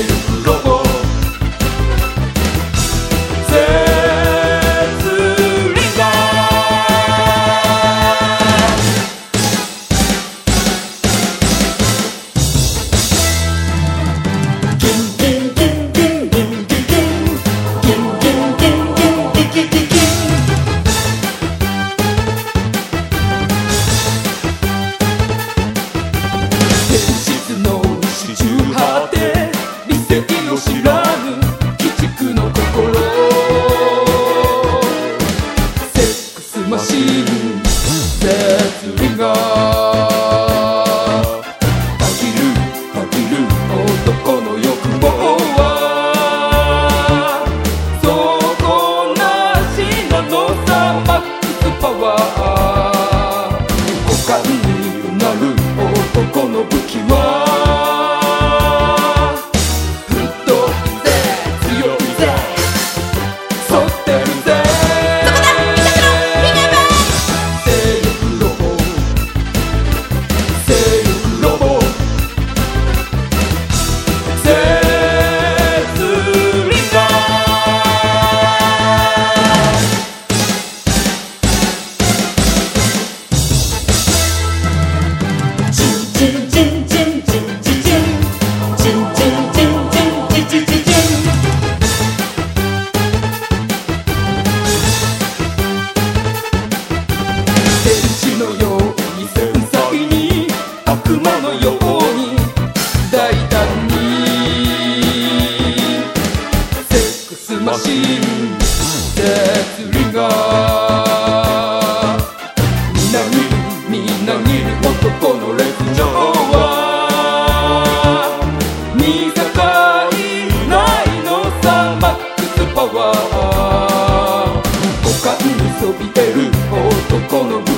you macio. on the